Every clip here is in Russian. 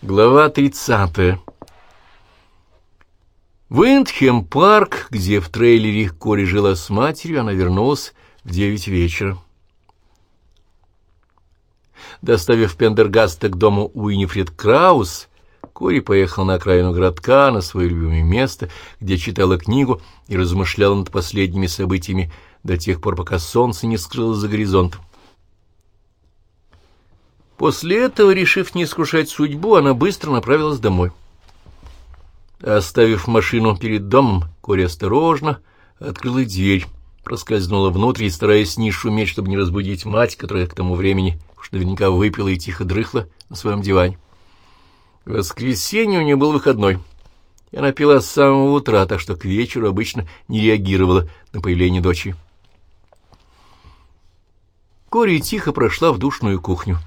Глава 30. В Индхем-парк, где в трейлере Кори жила с матерью, она вернулась в девять вечера. Доставив Пендергаста к дому Уинифред Краус, Кори поехал на окраину городка, на свое любимое место, где читала книгу и размышляла над последними событиями до тех пор, пока солнце не скрылось за горизонтом. После этого, решив не искушать судьбу, она быстро направилась домой. Оставив машину перед домом, Кори осторожно открыла дверь, проскользнула внутрь и, стараясь не шуметь, чтобы не разбудить мать, которая к тому времени уж наверняка выпила и тихо дрыхла на своем диване. В воскресенье у нее был выходной, и она пила с самого утра, так что к вечеру обычно не реагировала на появление дочери. Кори тихо прошла в душную кухню.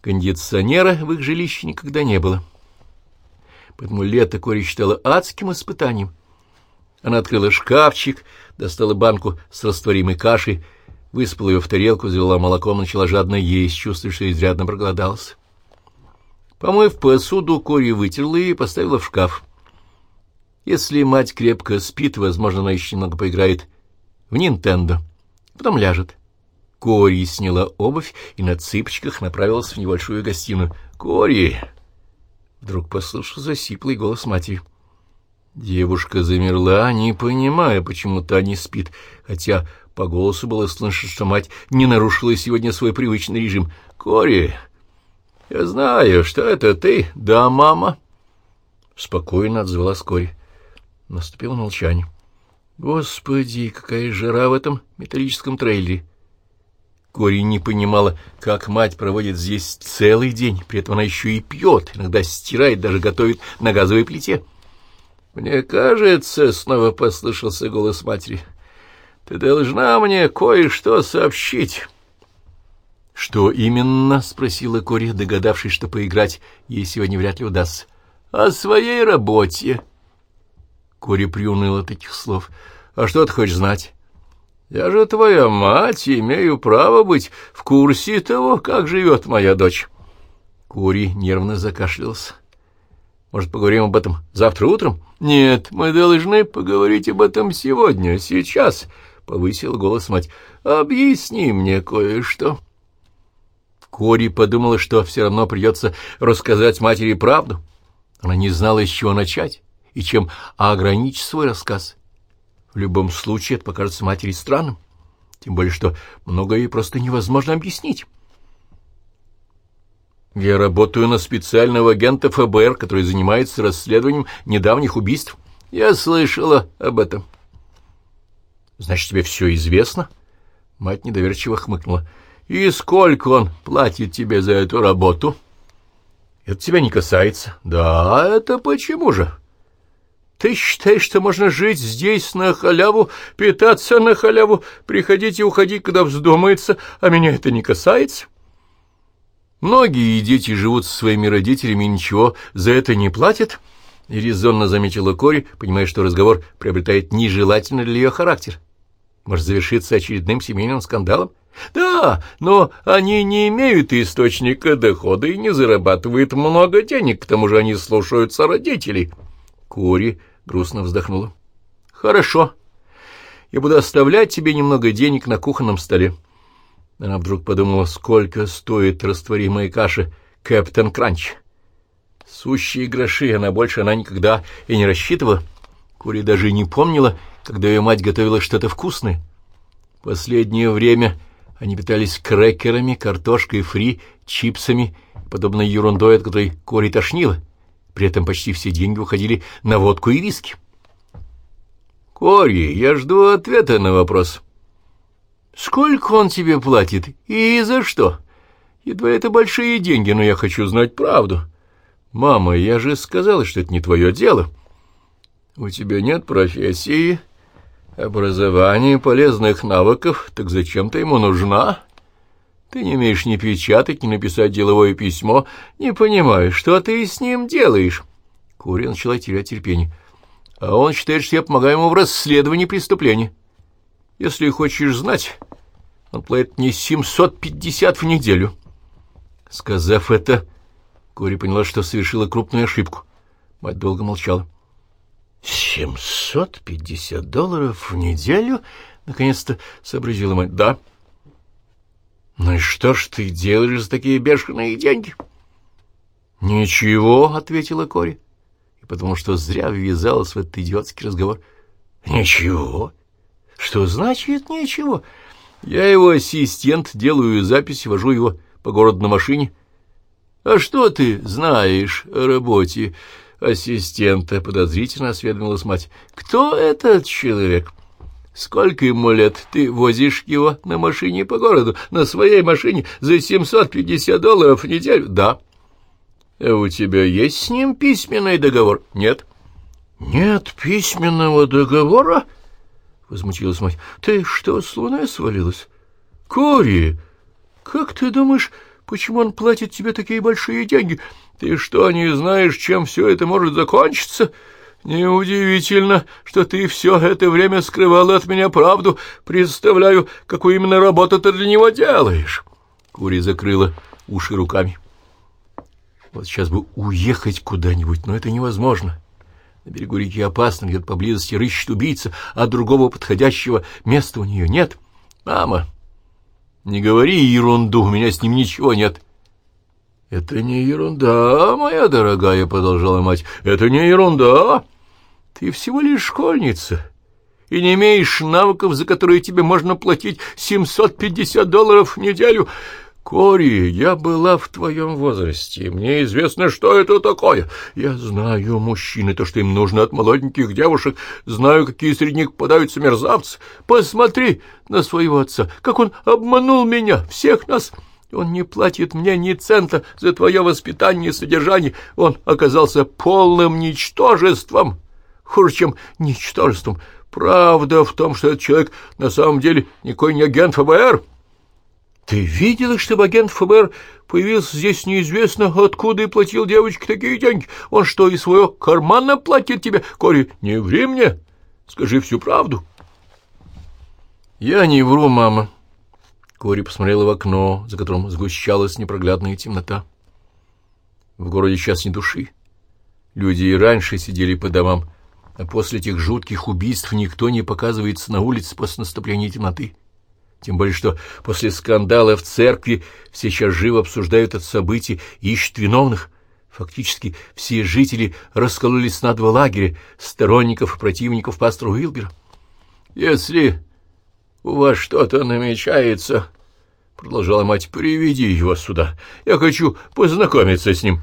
Кондиционера в их жилище никогда не было. Поэтому лето Кори считала адским испытанием. Она открыла шкафчик, достала банку с растворимой кашей, высыпала ее в тарелку, взяла молоком, начала жадно есть, чувствуя, что изрядно проголодалась. Помыв посуду, Кори вытерла и поставила в шкаф. Если мать крепко спит, возможно, она еще немного поиграет в Нинтендо, потом ляжет. Кори сняла обувь и на цыпочках направилась в небольшую гостиную. «Кори!» Вдруг послышался сиплый голос матери. Девушка замерла, не понимая, почему та не спит, хотя по голосу было слышно, что мать не нарушила сегодня свой привычный режим. «Кори, я знаю, что это ты, да, мама?» Спокойно отзвалась Кори. Наступило молчание. «Господи, какая жара в этом металлическом трейлере!» Кори не понимала, как мать проводит здесь целый день, при этом она еще и пьет, иногда стирает, даже готовит на газовой плите. «Мне кажется, — снова послышался голос матери, — ты должна мне кое-что сообщить». «Что именно?» — спросила Кори, догадавшись, что поиграть ей сегодня вряд ли удастся. «О своей работе». Кори приуныла от этих слов. «А что ты хочешь знать?» Я же твоя мать и имею право быть в курсе того, как живет моя дочь. Кури нервно закашлялся. Может, поговорим об этом завтра утром? Нет, мы должны поговорить об этом сегодня, сейчас, — повысил голос мать. Объясни мне кое-что. Кори подумала, что все равно придется рассказать матери правду. Она не знала, с чего начать и чем ограничить свой рассказ. В любом случае это покажется матери странным, тем более что многое просто невозможно объяснить. Я работаю на специального агента ФБР, который занимается расследованием недавних убийств. Я слышала об этом. Значит, тебе все известно? Мать недоверчиво хмыкнула. И сколько он платит тебе за эту работу? Это тебя не касается. Да, это почему же? Ты считаешь, что можно жить здесь на халяву, питаться на халяву, приходить и уходить, когда вздумается, а меня это не касается? Многие дети живут со своими родителями и ничего за это не платят, — резонно заметила Кори, понимая, что разговор приобретает нежелательный для ее характер. Может завершиться очередным семейным скандалом? Да, но они не имеют источника дохода и не зарабатывают много денег, к тому же они слушаются родителей. Кори грустно вздохнула. — Хорошо. Я буду оставлять тебе немного денег на кухонном столе. Она вдруг подумала, сколько стоит растворимая каша «Кэптен Кранч». Сущие гроши, она больше она никогда и не рассчитывала. Кури даже не помнила, когда ее мать готовила что-то вкусное. Последнее время они питались крекерами, картошкой фри, чипсами, подобной ерундой, от которой Кори тошнила. При этом почти все деньги уходили на водку и виски. «Кори, я жду ответа на вопрос. Сколько он тебе платит и за что? Едва это большие деньги, но я хочу знать правду. Мама, я же сказала, что это не твое дело. У тебя нет профессии, образования, полезных навыков, так зачем ты ему нужна?» Ты не умеешь ни печатать, ни написать деловое письмо, не понимаешь, что ты с ним делаешь. Курия начала терять терпение. А он считает, что я помогаю ему в расследовании преступления. Если хочешь знать, он платит мне 750 в неделю. Сказав это, Кори поняла, что совершила крупную ошибку. Мать долго молчала. «Семьсот пятьдесят долларов в неделю?» — наконец-то сообразила мать. «Да». «Ну и что ж ты делаешь за такие бешеные деньги?» «Ничего», — ответила Кори, и потому что зря ввязалась в этот идиотский разговор. «Ничего? Что значит ничего? Я его ассистент, делаю записи, вожу его по городу на машине». «А что ты знаешь о работе ассистента?» — подозрительно осведомилась мать. «Кто этот человек?» Сколько ему лет? Ты возишь его на машине по городу, на своей машине, за 750 долларов в неделю? Да. А у тебя есть с ним письменный договор? Нет. Нет письменного договора? Возмутилась мать. Ты что, с луны свалилась? Кори, как ты думаешь, почему он платит тебе такие большие деньги? Ты что, не знаешь, чем все это может закончиться?» Неудивительно, что ты все это время скрывала от меня правду. Представляю, какую именно работу ты для него делаешь. Кури закрыла уши руками. Вот сейчас бы уехать куда-нибудь, но это невозможно. На берегу реки опасно, где-то поблизости рыщет убийца, а другого подходящего места у нее нет. Мама, не говори ерунду, у меня с ним ничего нет. — Это не ерунда, моя дорогая, — продолжала мать, — это не ерунда. Ты всего лишь школьница и не имеешь навыков, за которые тебе можно платить 750 долларов в неделю. Кори, я была в твоем возрасте, мне известно, что это такое. Я знаю мужчины, то, что им нужно от молоденьких девушек, знаю, какие среди них попадаются мерзавцы. Посмотри на своего отца, как он обманул меня, всех нас. Он не платит мне ни цента за твое воспитание и содержание. Он оказался полным ничтожеством» хуже, чем ничтожеством. Правда в том, что этот человек на самом деле никакой не агент ФБР. Ты видела, чтобы агент ФБР появился здесь неизвестно откуда и платил девочке такие деньги? Он что, из своего кармана платит тебе? Кори, не ври мне, скажи всю правду. Я не вру, мама. Кори посмотрела в окно, за которым сгущалась непроглядная темнота. В городе сейчас ни души. Люди и раньше сидели по домам, а после этих жутких убийств никто не показывается на улице после наступления темноты. Тем более, что после скандала в церкви все сейчас живо обсуждают это событие и ищут виновных. Фактически все жители раскололись на два лагеря — сторонников и противников пастора Уилбера. «Если у вас что-то намечается, — продолжала мать, — приведи его сюда. Я хочу познакомиться с ним».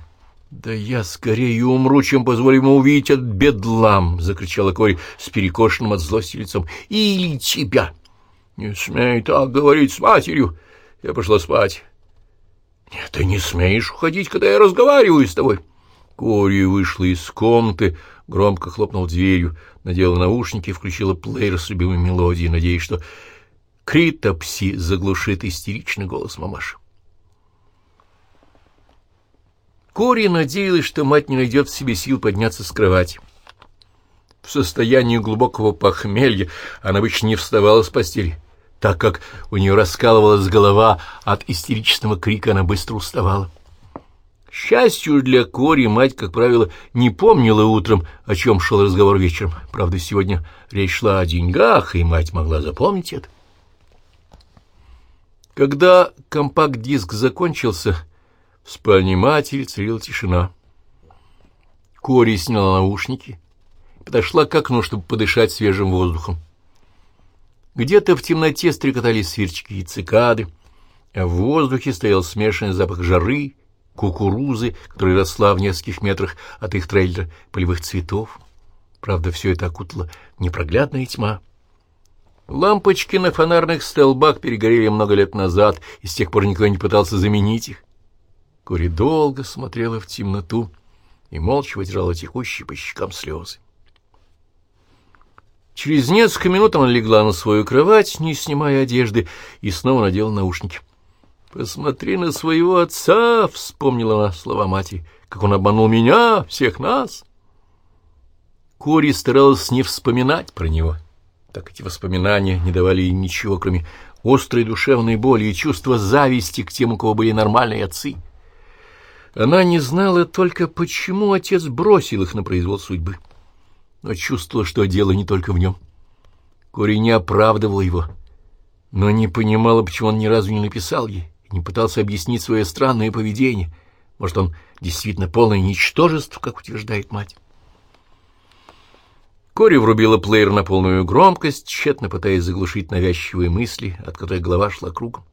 «Да я скорее умру, чем позволю ему увидеть этот бедлам!» — закричала Кори с перекошенным от злости лицом. «Или тебя!» «Не смей так говорить с матерью!» Я пошла спать. «Нет, ты не смеешь уходить, когда я разговариваю с тобой!» Кори вышла из комнаты, громко хлопнул дверью, надела наушники и включила плеер с любимой мелодией, надеясь, что Критопси заглушит истеричный голос мамаши. Кори надеялась, что мать не найдет в себе сил подняться с кровати. В состоянии глубокого похмелья она обычно не вставала с постели. Так как у нее раскалывалась голова от истеричного крика, она быстро уставала. Счастью для Кори, мать, как правило, не помнила утром, о чем шел разговор вечером. Правда, сегодня речь шла о деньгах, и мать могла запомнить это. Когда компакт-диск закончился, в спальне матери царила тишина. Кори сняла наушники подошла к окну, чтобы подышать свежим воздухом. Где-то в темноте стрекотали сверчки и цикады, а в воздухе стоял смешанный запах жары, кукурузы, которая росла в нескольких метрах от их трейлера, полевых цветов. Правда, все это окутала непроглядная тьма. Лампочки на фонарных столбах перегорели много лет назад, и с тех пор никто не пытался заменить их. Кори долго смотрела в темноту и молча вытирала текущие по щекам слезы. Через несколько минут она легла на свою кровать, не снимая одежды, и снова надела наушники. «Посмотри на своего отца!» — вспомнила она слова матери. «Как он обманул меня, всех нас!» Кори старалась не вспоминать про него. Так эти воспоминания не давали ей ничего, кроме острой душевной боли и чувства зависти к тем, у кого были нормальные отцы. Она не знала только, почему отец бросил их на произвол судьбы, но чувствовала, что дело не только в нем. Кори не оправдывал его, но не понимала, почему он ни разу не написал ей, не пытался объяснить свое странное поведение. Может, он действительно полное ничтожество, как утверждает мать. Кори врубила плеер на полную громкость, тщетно пытаясь заглушить навязчивые мысли, от которых голова шла кругом.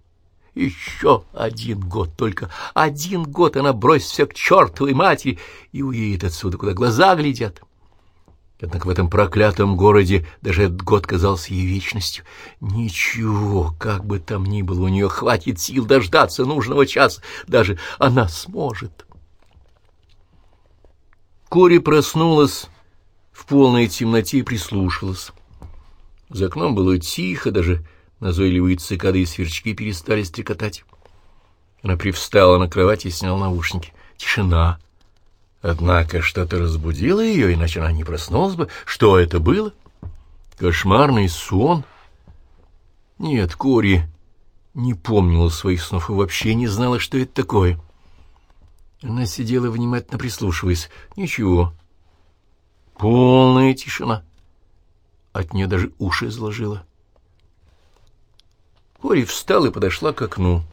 Еще один год, только один год она бросит все к чертовой матери и уедет отсюда, куда глаза глядят. Однако в этом проклятом городе даже этот год казался ей вечностью. Ничего, как бы там ни было, у нее хватит сил дождаться нужного часа. Даже она сможет. Кори проснулась в полной темноте и прислушалась. За окном было тихо, даже назойливые цикады и сверчки перестали стрекотать. Она привстала на кровати и сняла наушники. Тишина. Однако что-то разбудило ее, иначе она не проснулась бы. Что это было? Кошмарный сон? Нет, Кори не помнила своих снов и вообще не знала, что это такое. Она сидела внимательно прислушиваясь. Ничего. Полная тишина. От нее даже уши заложила. Кори встала и подошла к окну.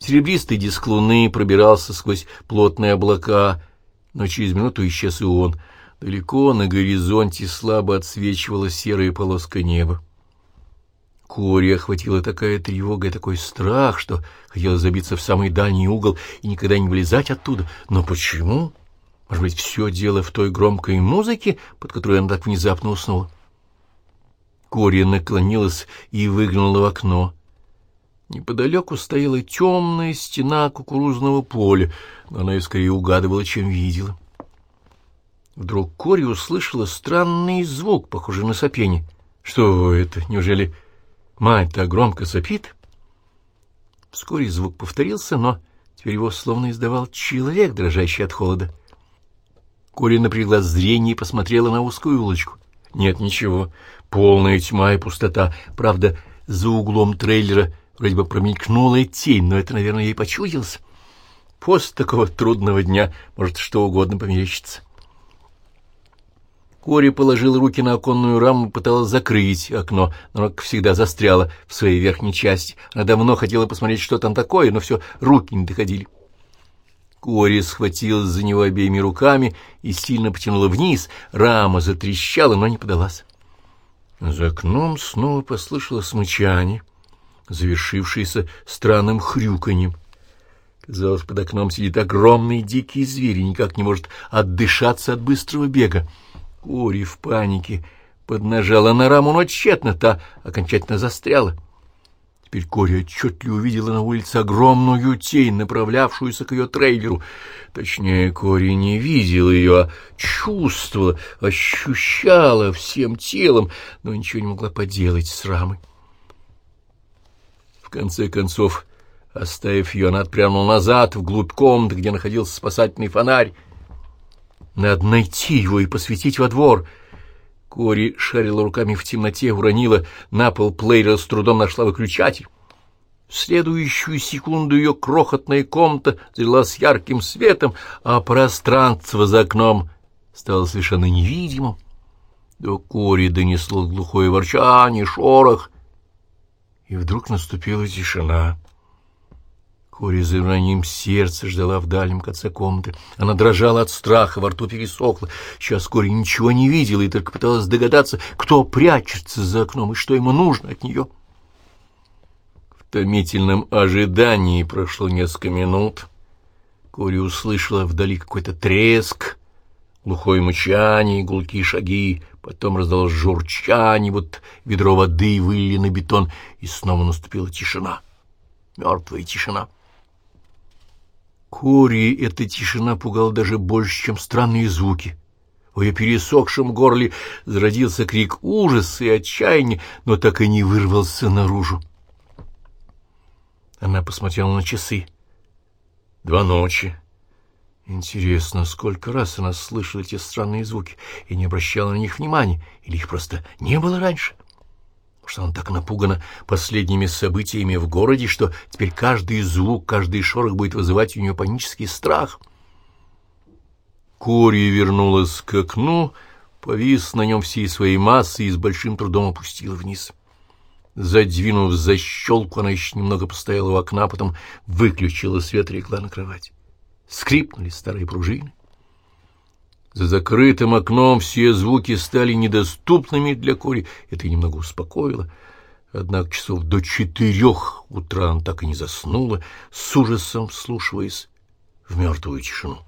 Серебристый диск луны пробирался сквозь плотные облака, но через минуту исчез и он. Далеко на горизонте слабо отсвечивала серая полоска неба. Кори охватила такая тревога и такой страх, что хотела забиться в самый дальний угол и никогда не вылезать оттуда. Но почему? Может быть, все дело в той громкой музыке, под которой она так внезапно уснула? Кори наклонилась и выглянула в окно. Неподалеку стояла темная стена кукурузного поля, но она ее скорее угадывала, чем видела. Вдруг Кори услышала странный звук, похожий на сопение. Что это? Неужели мать так громко сопит? Вскоре звук повторился, но теперь его словно издавал человек, дрожащий от холода. Кори напрягла зрение и посмотрела на узкую улочку. Нет, ничего, полная тьма и пустота. Правда, за углом трейлера Вроде бы промелькнула тень, но это, наверное, ей почудилось. После такого трудного дня может что угодно померещиться. Кори положил руки на оконную раму и пыталась закрыть окно, но, как всегда, застряла в своей верхней части. Она давно хотела посмотреть, что там такое, но все, руки не доходили. Кори схватилась за него обеими руками и сильно потянула вниз. Рама затрещала, но не подалась. За окном снова послышалось мычание завершившийся странным хрюканьем. Казалось, под окном сидит огромный дикий зверь и никак не может отдышаться от быстрого бега. Кори в панике поднажала на раму, но тщетно та окончательно застряла. Теперь Кори отчетливо увидела на улице огромную тень, направлявшуюся к ее трейлеру. Точнее, Кори не видела ее, а чувствовала, ощущала всем телом, но ничего не могла поделать с рамой. В конце концов, оставив ее, она отпрянула назад, вглубь комнаты, где находился спасательный фонарь. Надо найти его и посветить во двор. Кори шарила руками в темноте, уронила на пол плеера, с трудом нашла выключатель. В следующую секунду ее крохотная комната залилась ярким светом, а пространство за окном стало совершенно невидимым. До Кори донесло глухое ворчание, шорох — и вдруг наступила тишина. Кори за ранним сердце ждала в дальнем конце комнаты. Она дрожала от страха, во рту пересохла. Сейчас Кори ничего не видела и только пыталась догадаться, кто прячется за окном и что ему нужно от нее. В томительном ожидании прошло несколько минут. Кори услышала вдали какой-то треск, глухое мычание, гулкие шаги. Потом раздалось журчание, вот ведро воды вылили на бетон, и снова наступила тишина. Мертвая тишина. Кори эта тишина пугала даже больше, чем странные звуки. В ее пересохшем горле зародился крик ужаса и отчаяния, но так и не вырвался наружу. Она посмотрела на часы. Два ночи. Интересно, сколько раз она слышала эти странные звуки и не обращала на них внимания, или их просто не было раньше? что она так напугана последними событиями в городе, что теперь каждый звук, каждый шорох будет вызывать у нее панический страх. Кори вернулась к окну, повис на нем всей своей массой и с большим трудом опустила вниз. Задвинув защелку, она еще немного постояла у окна, потом выключила свет и легла на кровать. Скрипнули старые пружины. За закрытым окном все звуки стали недоступными для Кори. Это немного успокоило. Однако часов до четырех утра она так и не заснула, с ужасом вслушиваясь в мертвую тишину.